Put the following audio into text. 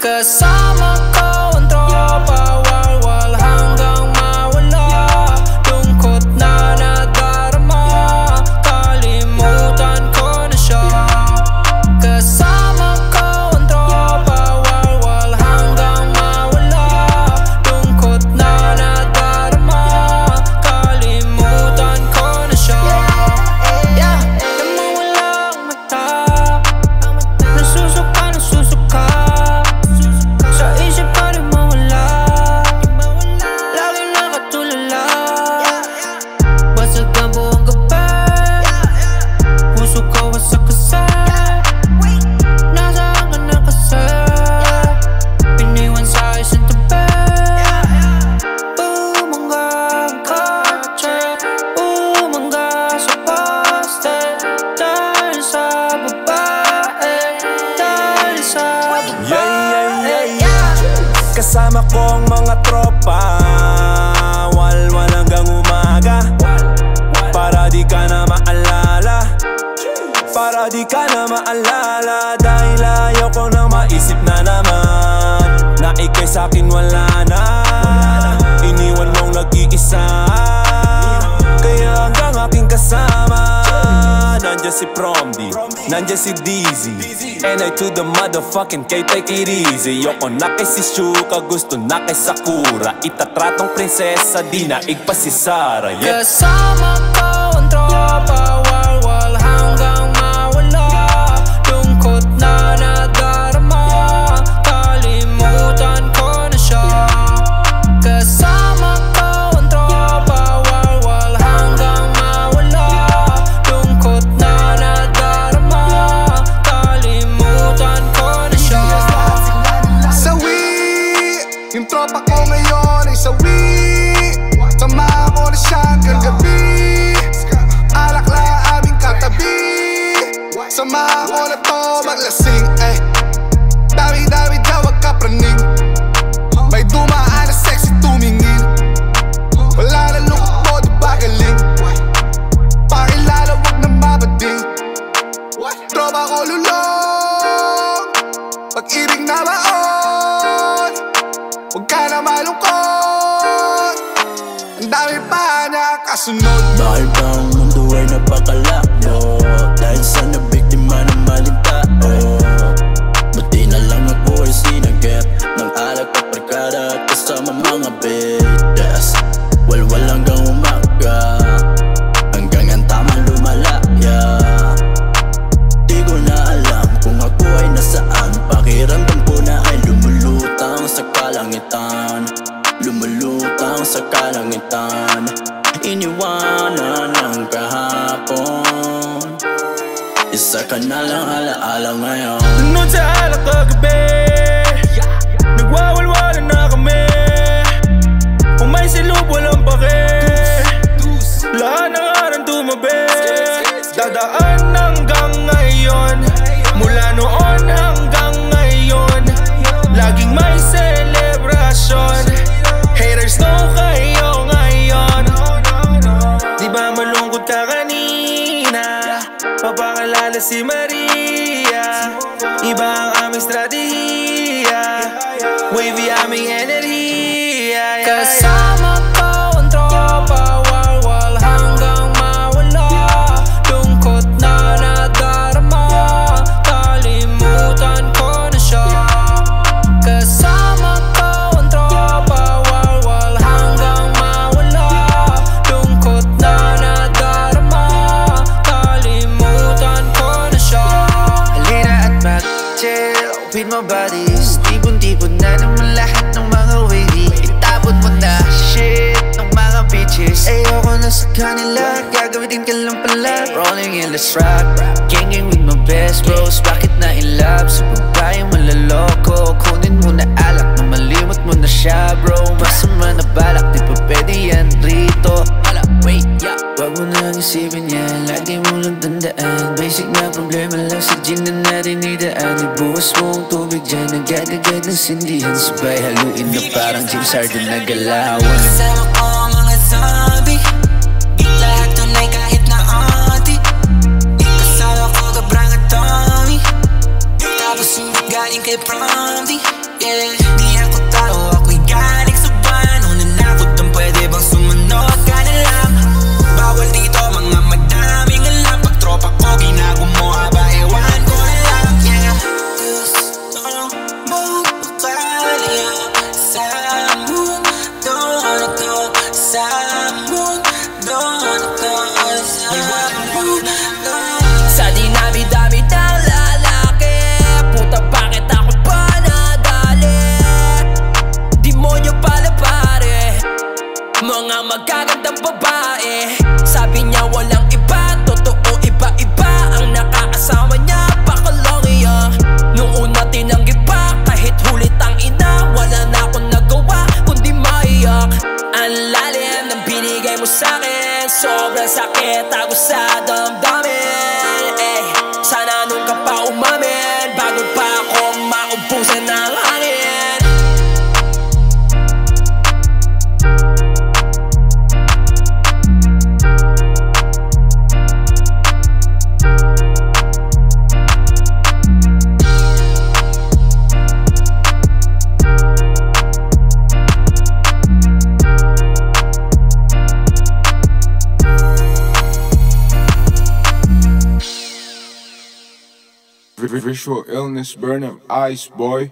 bitch. Kasama ko ang mga tropa. Walwal hanggang umaga. Para di ka na maalala. Para di ka na maalala. Dahil ayaw ko nang maisip na naman Na ikay sa'kin wala si Promdi Nandiyan si Dizzy And I to the motherfucking K take it easy. Yoko na kay si Shuka Gusto na kay Sakura. Itatratong prinsesa Di na igpa si Sarah yeah. Kasama ko ang tropa pa niya kasunod Dahil ba ang mundo ay napakalabo Dahil sa nabiktima ng maling tao Buti na lang ako ay sinagip Ng alak at barkada at kasama mga bidas Walwal hanggang umaga ngayon Sunod sa alak kanina Papakilala si Maria. Iba ang aming strategiya Wavy aming enerhiya. Kasama Na sa kanila, gagamitin ka lang pala. Rolling in the rock, ganging with my best bros. Bakit na in love? Sa babaeng malaloko. Kunin mo na alak na malimot mo na siya bro. Masama na balak, di pa pwede yan rito. Hala, wait, yeah. Wag mo nang isipin yan, lagi mo lang tandaan. Basic na problema lang sa gin na natin idaan Ibuwas mo ang tubig dyan, agad-agad ng sindihan. Sabay haluin na parang James Harden na galawan. Kasama ko ang mga zombie alguien que para yeah. Día acostado a cuidar sobrang sakit Agos sa damdamin eh. Visual illness, burn them ice, boy.